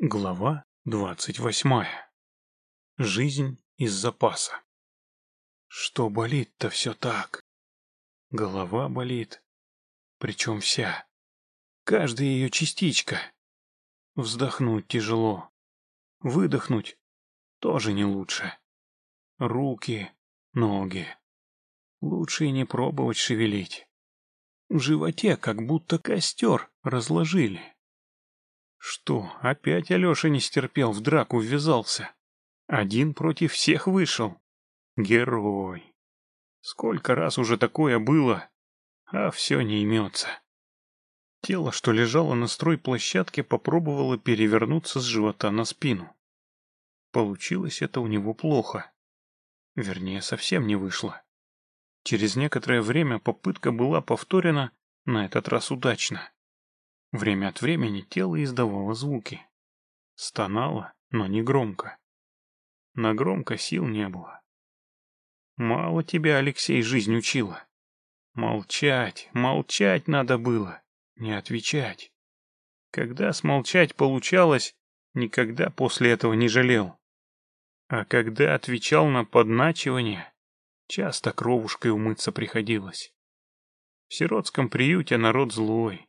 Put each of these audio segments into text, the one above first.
Глава двадцать восьмая. Жизнь из запаса. Что болит-то все так? Голова болит. Причем вся. Каждая ее частичка. Вздохнуть тяжело. Выдохнуть тоже не лучше. Руки, ноги. Лучше и не пробовать шевелить. В животе как будто костер разложили. Что, опять Алеша не стерпел, в драку ввязался? Один против всех вышел. Герой. Сколько раз уже такое было, а все не имется. Тело, что лежало на стройплощадке, попробовало перевернуться с живота на спину. Получилось это у него плохо. Вернее, совсем не вышло. Через некоторое время попытка была повторена, на этот раз удачно. Время от времени тело издавало звуки. Стонало, но не громко. На громко сил не было. Мало тебя, Алексей, жизнь учила. Молчать, молчать надо было, не отвечать. Когда смолчать получалось, никогда после этого не жалел. А когда отвечал на подначивание, часто кровушкой умыться приходилось. В сиротском приюте народ злой.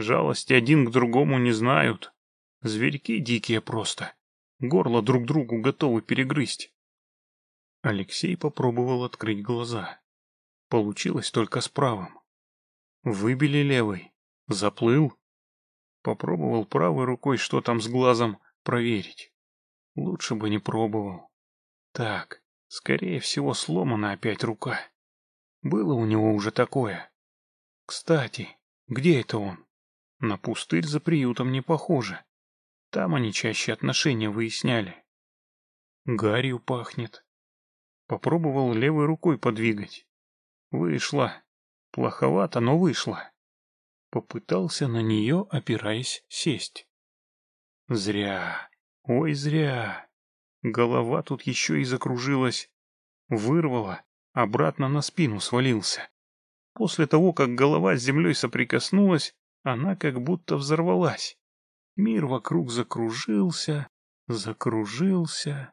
Жалости один к другому не знают. Зверьки дикие просто. Горло друг другу готовы перегрызть. Алексей попробовал открыть глаза. Получилось только с правым. Выбили левый. Заплыл. Попробовал правой рукой, что там с глазом, проверить. Лучше бы не пробовал. Так, скорее всего, сломана опять рука. Было у него уже такое. Кстати, где это он? На пустырь за приютом не похоже. Там они чаще отношения выясняли. Гарью пахнет. Попробовал левой рукой подвигать. Вышло. Плоховато, но вышло. Попытался на нее, опираясь, сесть. Зря. Ой, зря. Голова тут еще и закружилась. Вырвала, обратно на спину свалился. После того, как голова с землей соприкоснулась, она как будто взорвалась. Мир вокруг закружился, закружился,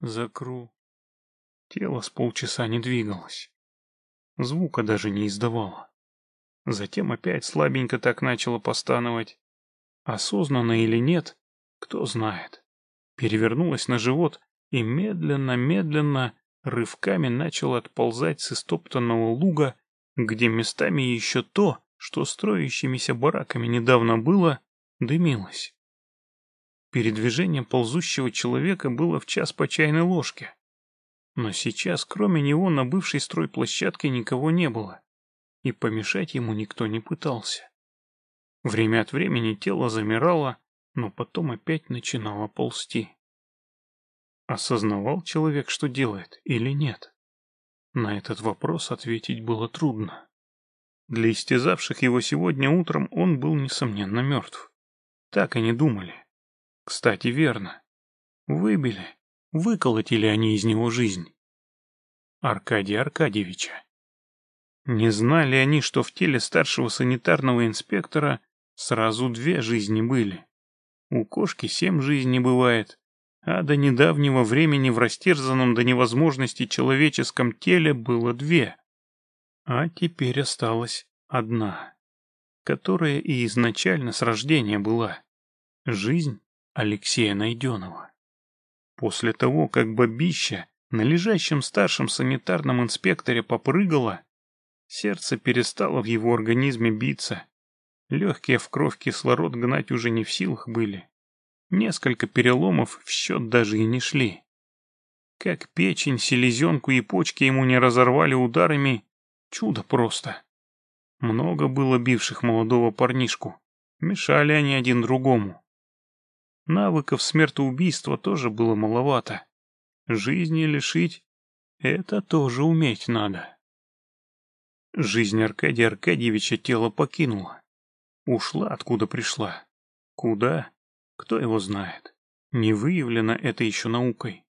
закру... Тело с полчаса не двигалось. Звука даже не издавало. Затем опять слабенько так начало постановать. Осознанно или нет, кто знает. Перевернулась на живот и медленно-медленно рывками начала отползать с истоптанного луга, где местами еще то, что строящимися бараками недавно было, дымилось. Передвижение ползущего человека было в час по чайной ложке. Но сейчас, кроме него, на бывшей стройплощадке никого не было, и помешать ему никто не пытался. Время от времени тело замирало, но потом опять начинало ползти. Осознавал человек, что делает, или нет? На этот вопрос ответить было трудно. Для истязавших его сегодня утром он был, несомненно, мертв. Так они думали. Кстати, верно. Выбили, выколотили они из него жизнь. Аркадия Аркадьевича. Не знали они, что в теле старшего санитарного инспектора сразу две жизни были. У кошки семь жизней бывает, а до недавнего времени в растерзанном до невозможности человеческом теле было две. А теперь осталась одна, которая и изначально с рождения была. Жизнь Алексея Найденова. После того, как бабища на лежащем старшем санитарном инспекторе попрыгала, сердце перестало в его организме биться. Легкие в кровь кислород гнать уже не в силах были. Несколько переломов в счет даже и не шли. Как печень, селезенку и почки ему не разорвали ударами, Чудо просто. Много было бивших молодого парнишку. Мешали они один другому. Навыков смертоубийства тоже было маловато. Жизни лишить — это тоже уметь надо. Жизнь Аркадия Аркадьевича тело покинула. Ушла, откуда пришла. Куда? Кто его знает. Не выявлено это еще наукой.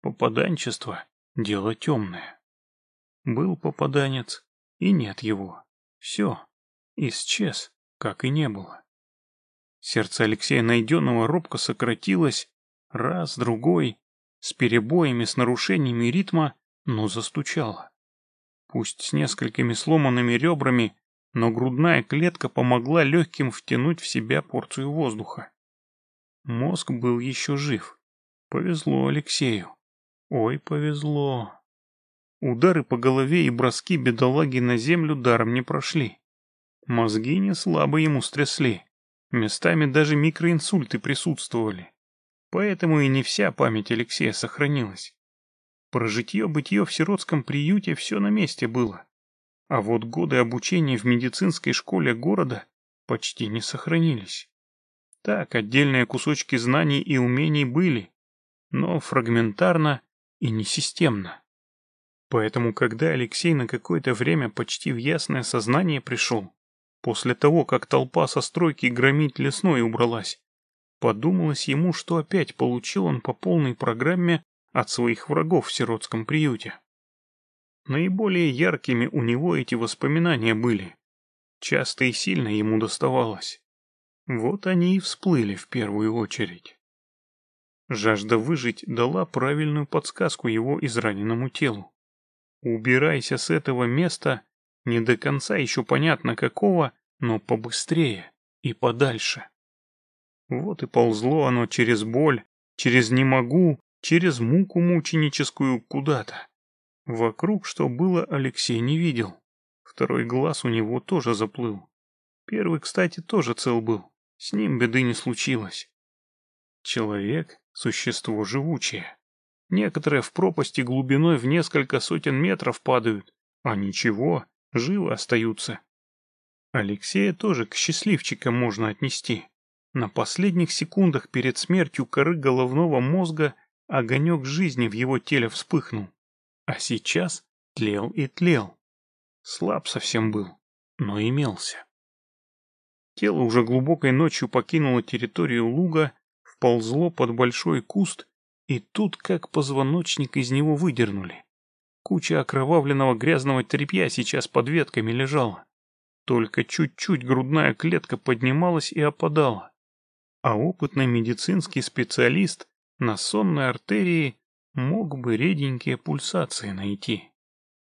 Попаданчество — дело темное. Был попаданец, и нет его. Все, исчез, как и не было. Сердце Алексея Найденного робко сократилось, раз, другой, с перебоями, с нарушениями ритма, но застучало. Пусть с несколькими сломанными ребрами, но грудная клетка помогла легким втянуть в себя порцию воздуха. Мозг был еще жив. Повезло Алексею. Ой, повезло. Удары по голове и броски бедолаги на землю даром не прошли. Мозги не слабо ему стрясли. Местами даже микроинсульты присутствовали. Поэтому и не вся память Алексея сохранилась. Про житье-бытие в сиротском приюте все на месте было. А вот годы обучения в медицинской школе города почти не сохранились. Так, отдельные кусочки знаний и умений были, но фрагментарно и несистемно. Поэтому, когда Алексей на какое-то время почти в ясное сознание пришел, после того, как толпа со стройки громить лесной убралась, подумалось ему, что опять получил он по полной программе от своих врагов в сиротском приюте. Наиболее яркими у него эти воспоминания были. Часто и сильно ему доставалось. Вот они и всплыли в первую очередь. Жажда выжить дала правильную подсказку его израненному телу. Убирайся с этого места, не до конца еще понятно какого, но побыстрее и подальше. Вот и ползло оно через боль, через «не могу», через муку мученическую куда-то. Вокруг, что было, Алексей не видел. Второй глаз у него тоже заплыл. Первый, кстати, тоже цел был. С ним беды не случилось. Человек — существо живучее. Некоторые в пропасти глубиной в несколько сотен метров падают, а ничего, живы остаются. Алексея тоже к счастливчикам можно отнести. На последних секундах перед смертью коры головного мозга огонек жизни в его теле вспыхнул. А сейчас тлел и тлел. Слаб совсем был, но имелся. Тело уже глубокой ночью покинуло территорию луга, вползло под большой куст и тут как позвоночник из него выдернули. Куча окровавленного грязного тряпья сейчас под ветками лежала. Только чуть-чуть грудная клетка поднималась и опадала. А опытный медицинский специалист на сонной артерии мог бы реденькие пульсации найти.